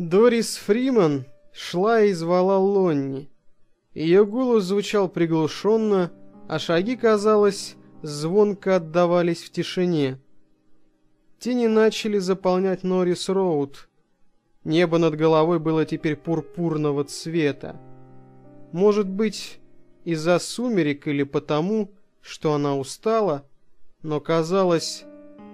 Дорис Фриман шла и звала Лонни. Ее голос звучал приглушенно, а шаги, казалось, звонко отдавались в тишине. Тени начали заполнять Норрис Роуд. Небо над головой было теперь пурпурного цвета. Может быть, из-за сумерек или потому, что она устала, но казалось,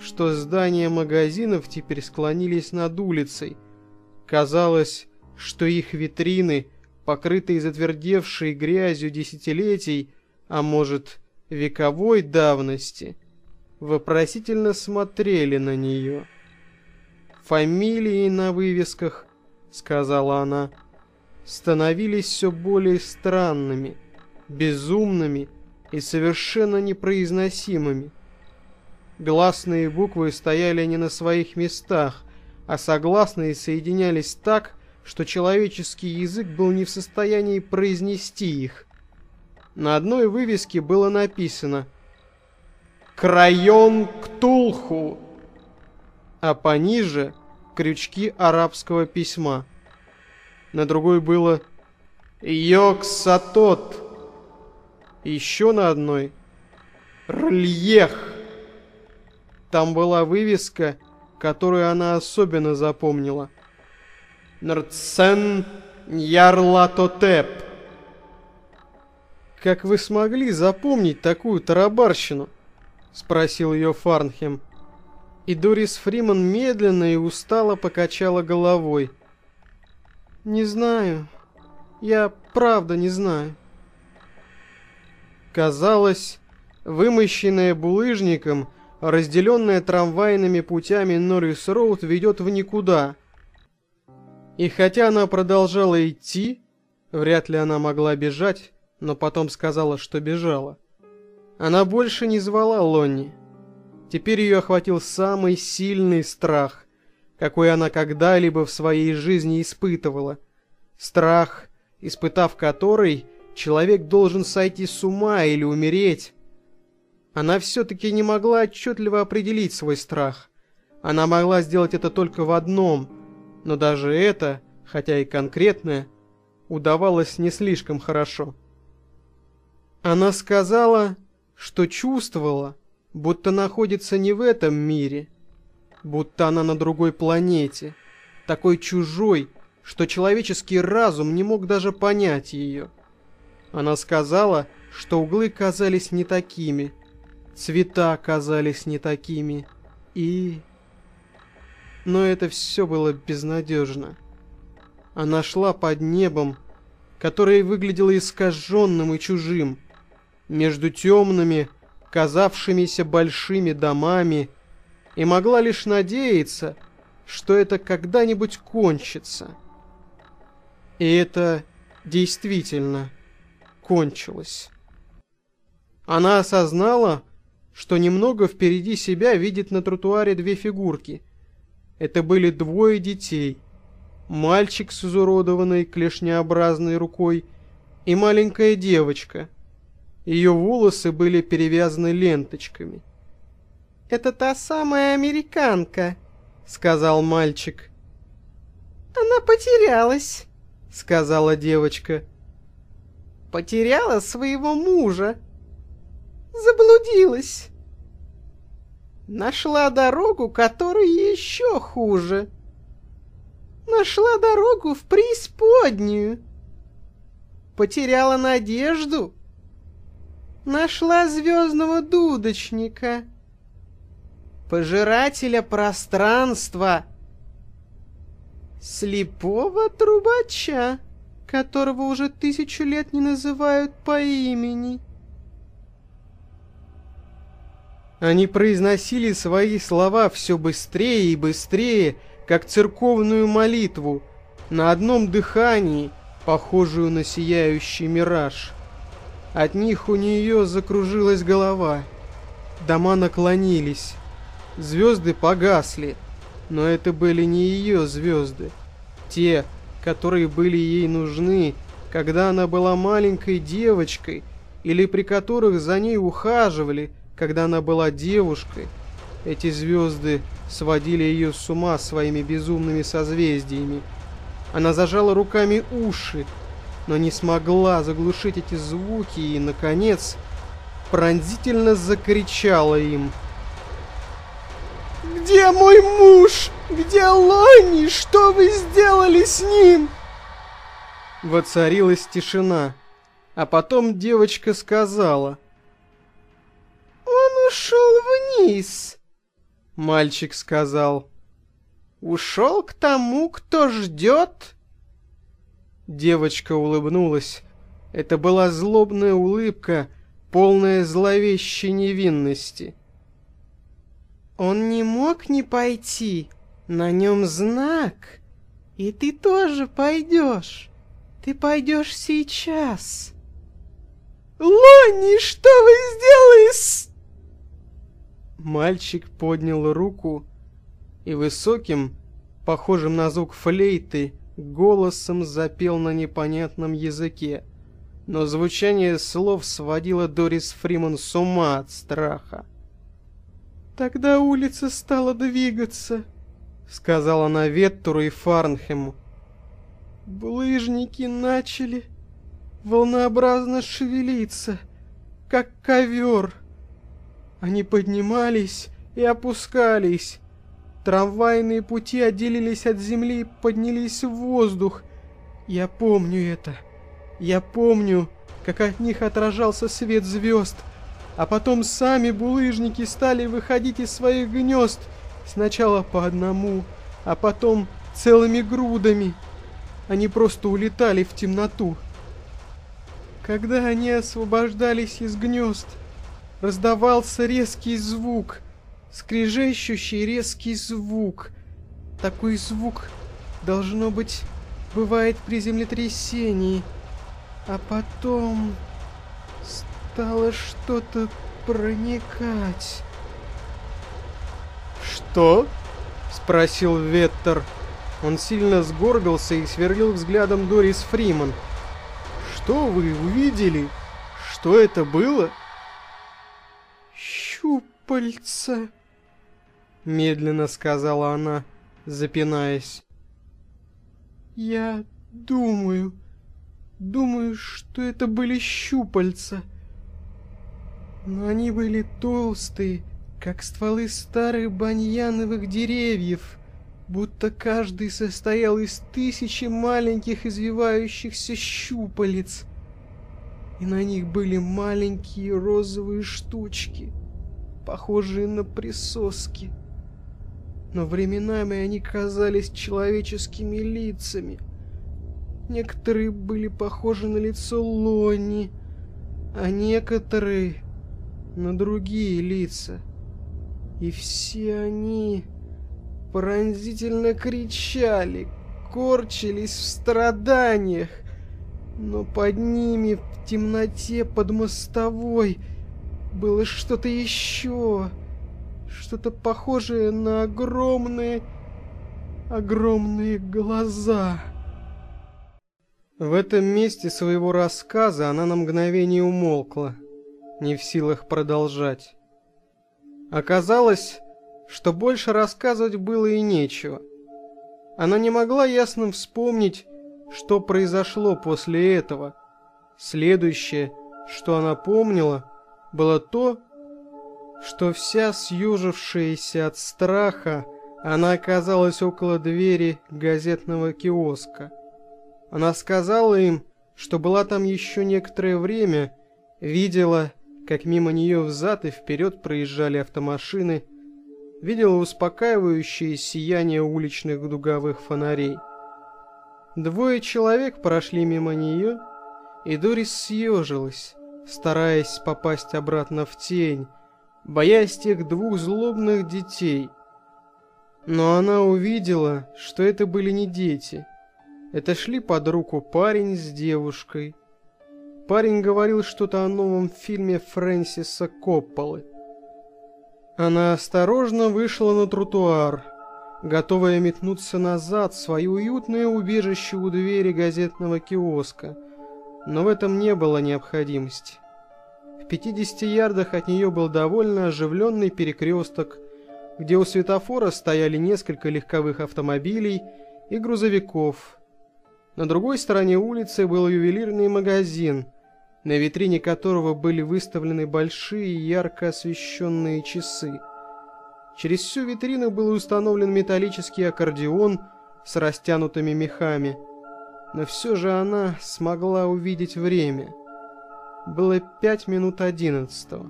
что здания магазинов теперь склонились над улицей. Казалось, что их витрины, покрытые затвердевшей грязью десятилетий, а может, вековой давности, вопросительно смотрели на нее. «Фамилии на вывесках», — сказала она, — становились все более странными, безумными и совершенно непроизносимыми. Гласные буквы стояли не на своих местах, а согласные соединялись так, что человеческий язык был не в состоянии произнести их. На одной вывеске было написано «Крайон Ктулху», а пониже крючки арабского письма. На другой было «Йоксатот», еще на одной «Рельех». Там была вывеска, которую она особенно запомнила. «Нрцен Ярлатотеп». «Как вы смогли запомнить такую тарабарщину?» — спросил ее Фарнхем. И Дорис Фриман медленно и устало покачала головой. «Не знаю. Я правда не знаю». Казалось, вымощенная булыжником — разделенная трамвайными путями Норрис-Роуд ведет в никуда. И хотя она продолжала идти, вряд ли она могла бежать, но потом сказала, что бежала. Она больше не звала Лонни. Теперь ее охватил самый сильный страх, какой она когда-либо в своей жизни испытывала. Страх, испытав который, человек должен сойти с ума или умереть. Она все-таки не могла отчетливо определить свой страх. Она могла сделать это только в одном, но даже это, хотя и конкретное, удавалось не слишком хорошо. Она сказала, что чувствовала, будто находится не в этом мире, будто она на другой планете, такой чужой, что человеческий разум не мог даже понять ее. Она сказала, что углы казались не такими – Цвета оказались не такими. И... Но это все было безнадежно. Она шла под небом, которое выглядело искаженным и чужим, между темными, казавшимися большими домами, и могла лишь надеяться, что это когда-нибудь кончится. И это действительно кончилось. Она осознала, что немного впереди себя видит на тротуаре две фигурки. Это были двое детей. Мальчик с изуродованной клешнеобразной рукой и маленькая девочка. Ее волосы были перевязаны ленточками. «Это та самая американка», — сказал мальчик. «Она потерялась», — сказала девочка. «Потеряла своего мужа», заблудилась. Нашла дорогу, которая еще хуже. Нашла дорогу в преисподнюю. Потеряла надежду. Нашла звездного дудочника. Пожирателя пространства. Слепого трубача, которого уже тысячу лет не называют по имени. Они произносили свои слова все быстрее и быстрее, как церковную молитву, на одном дыхании, похожую на сияющий мираж. От них у нее закружилась голова. Дома наклонились. Звезды погасли, но это были не ее звезды. Те, которые были ей нужны, когда она была маленькой девочкой, или при которых за ней ухаживали – когда она была девушкой, эти звезды сводили ее с ума своими безумными созвездиями, Она зажала руками уши, но не смогла заглушить эти звуки и, наконец, пронзительно закричала им. «Где мой муж? Где Лонни? Что вы сделали с ним?» Воцарилась тишина, а потом девочка сказала. «Он ушел вниз!» Мальчик сказал. «Ушел к тому, кто ждет?» Девочка улыбнулась. Это была злобная улыбка, полная зловещей невинности. Он не мог не пойти. На нем знак. И ты тоже пойдешь. Ты пойдешь сейчас. Лонни, что вы сделали с... Мальчик поднял руку и высоким, похожим на звук флейты, голосом запел на непонятном языке. Но звучание слов сводило Дорис Фриман с ума от страха. «Тогда улица стала двигаться», — сказала она Веттуру и Фарнхему. «Булыжники начали волнообразно шевелиться, как ковер. Они поднимались и опускались, Трамвайные пути отделились от земли и поднялись в воздух. Я помню это. Я помню, как от них отражался свет звезд. А потом сами булыжники стали выходить из своих гнезд. Сначала по одному, а потом целыми грудами. Они просто улетали в темноту. Когда они освобождались из гнезд, раздавался резкий звук — скрежещущий резкий звук. Такой звук, должно быть, бывает при землетрясении. А потом стало что-то проникать. «Что?» — спросил Веттер. Он сильно сгорбился и сверлил взглядом Дорис Фриман. «Что вы увидели? Что это было?» «Щупальца!» медленно сказала она, запинаясь. Я думаю, думаю, что это были щупальца. Но они были толстые, как стволы старых баньяновых деревьев, будто каждый состоял из тысячи маленьких извивающихся щупалец. И на них были маленькие розовые штучки, похожие на присоски но временами они казались человеческими лицами. Некоторые были похожи на лицо Лони, а некоторые на другие лица. И все они пронзительно кричали, корчились в страданиях, но под ними в темноте под мостовой было что-то еще что-то похожее на огромные, огромные глаза. В этом месте своего рассказа она на мгновение умолкла, не в силах продолжать. Оказалось, что больше рассказывать было и нечего. Она не могла ясно вспомнить, что произошло после этого. Следующее, что она помнила, было то, что вся съежившаяся от страха, она оказалась около двери газетного киоска. Она сказала им, что была там еще некоторое время, видела, как мимо нее взад и вперед проезжали автомашины, видела успокаивающее сияние уличных дуговых фонарей. Двое человек прошли мимо нее, и Дорис съежилась, стараясь попасть обратно в тень, боясь тех двух злобных детей. Но она увидела, что это были не дети. Это шли под руку парень с девушкой. Парень говорил что-то о новом фильме Фрэнсиса Копполы. Она осторожно вышла на тротуар, готовая метнуться назад в свое уютное убежище у двери газетного киоска, но в этом не было необходимости. 50 ярдах от нее был довольно оживленный перекресток, где у светофора стояли несколько легковых автомобилей и грузовиков, На другой стороне улицы был ювелирный магазин, на витрине которого были выставлены большие ярко освещенные часы. Через всю витрину был установлен металлический аккордеон с растянутыми мехами. Но все же она смогла увидеть время. Было пять минут одиннадцатого.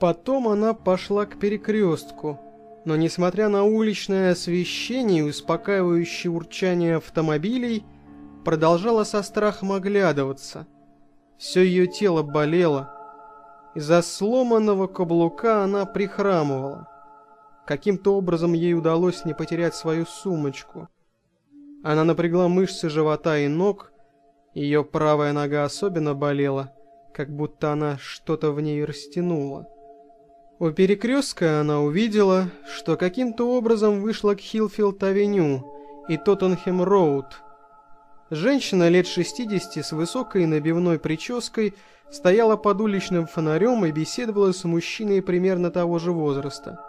Потом она пошла к перекрестку, но несмотря на уличное освещение и успокаивающее урчание автомобилей, продолжала со страхом оглядываться. Все ее тело болело. Из-за сломанного каблука она прихрамывала. Каким-то образом ей удалось не потерять свою сумочку. Она напрягла мышцы живота и ног, ее правая нога особенно болела, как будто она что-то в ней растянула. У перекрестка она увидела, что каким-то образом вышла к Хилфилд-авеню и Тоттенхэм-роуд. Женщина лет 60 с высокой набивной прической стояла под уличным фонарем и беседовала с мужчиной примерно того же возраста.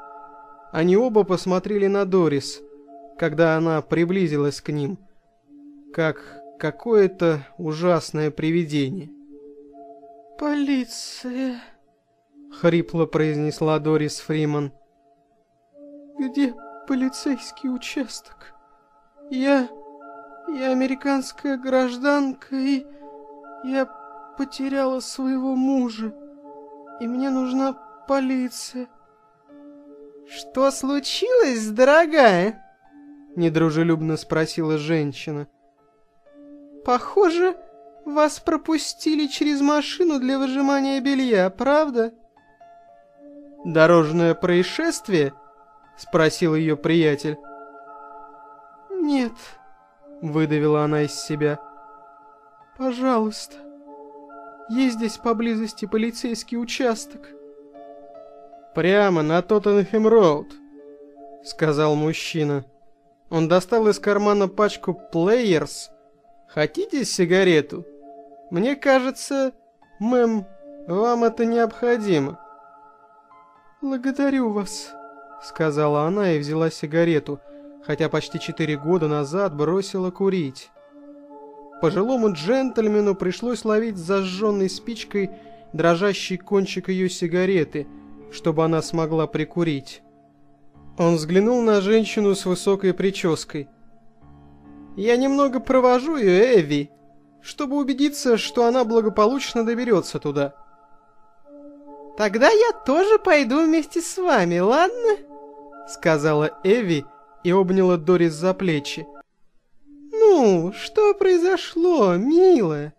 Они оба посмотрели на Дорис, когда она приблизилась к ним, как какое-то ужасное привидение. «Полиция!» — хрипло произнесла Дорис Фриман. «Где полицейский участок? Я... я американская гражданка, и... я потеряла своего мужа, и мне нужна полиция». «Что случилось, дорогая?» — недружелюбно спросила женщина. «Похоже, вас пропустили через машину для выжимания белья, правда?» «Дорожное происшествие?» — спросил ее приятель. «Нет», — выдавила она из себя. «Пожалуйста, есть здесь поблизости полицейский участок?» «Прямо на Тоттенхэм-роуд», — сказал мужчина. Он достал из кармана пачку «Плеерс». «Хотите сигарету? Мне кажется, мэм, вам это необходимо». «Благодарю вас», — сказала она и взяла сигарету, хотя почти четыре года назад бросила курить. Пожилому джентльмену пришлось ловить зажженной спичкой дрожащий кончик ее сигареты, чтобы она смогла прикурить. Он взглянул на женщину с высокой прической. «Я немного провожу ее, Эви, чтобы убедиться, что она благополучно доберется туда». «Тогда я тоже пойду вместе с вами, ладно?» Сказала Эви и обняла Дорис за плечи. «Ну, что произошло, милая?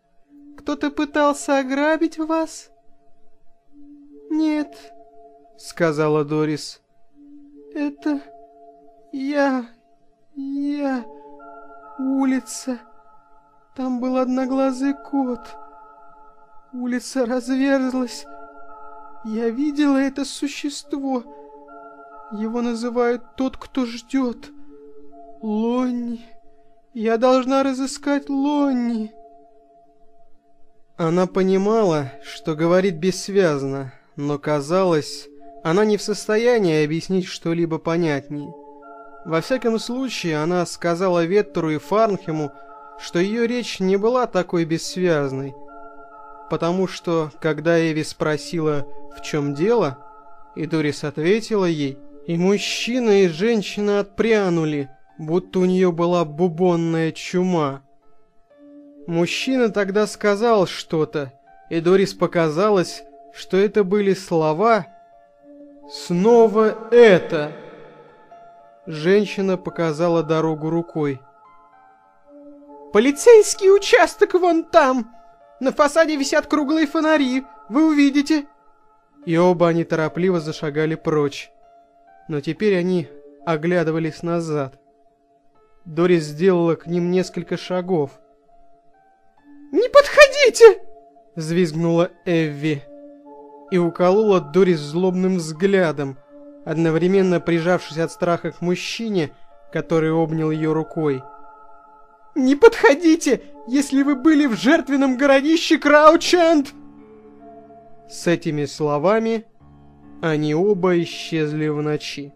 Кто-то пытался ограбить вас?» «Нет», — сказала Дорис. «Это... я... я... улица. Там был одноглазый кот. Улица разверзлась, я видела это существо. Его называют тот, кто ждет. Лонни. Я должна разыскать Лонни. Она понимала, что говорит бессвязно, но казалось, она не в состоянии объяснить что-либо понятнее. Во всяком случае, она сказала Веттеру и Фарнхему, что ее речь не была такой бессвязной, потому что, когда Эви спросила, в чем дело, и Дорис ответила ей, и мужчина, и женщина отпрянули, будто у нее была бубонная чума. Мужчина тогда сказал что-то, и Дорис показалось, что это были слова «Снова это!» Женщина показала дорогу рукой. «Полицейский участок вон там!» На фасаде висят круглые фонари, вы увидите!» И оба они торопливо зашагали прочь. Но теперь они оглядывались назад. Дорис сделала к ним несколько шагов. «Не подходите!» — взвизгнула Эвви. И уколола Дорис злобным взглядом, одновременно прижавшись от страха к мужчине, который обнял ее рукой. Не подходите, если вы были в жертвенном городище Краученд!» С этими словами они оба исчезли в ночи.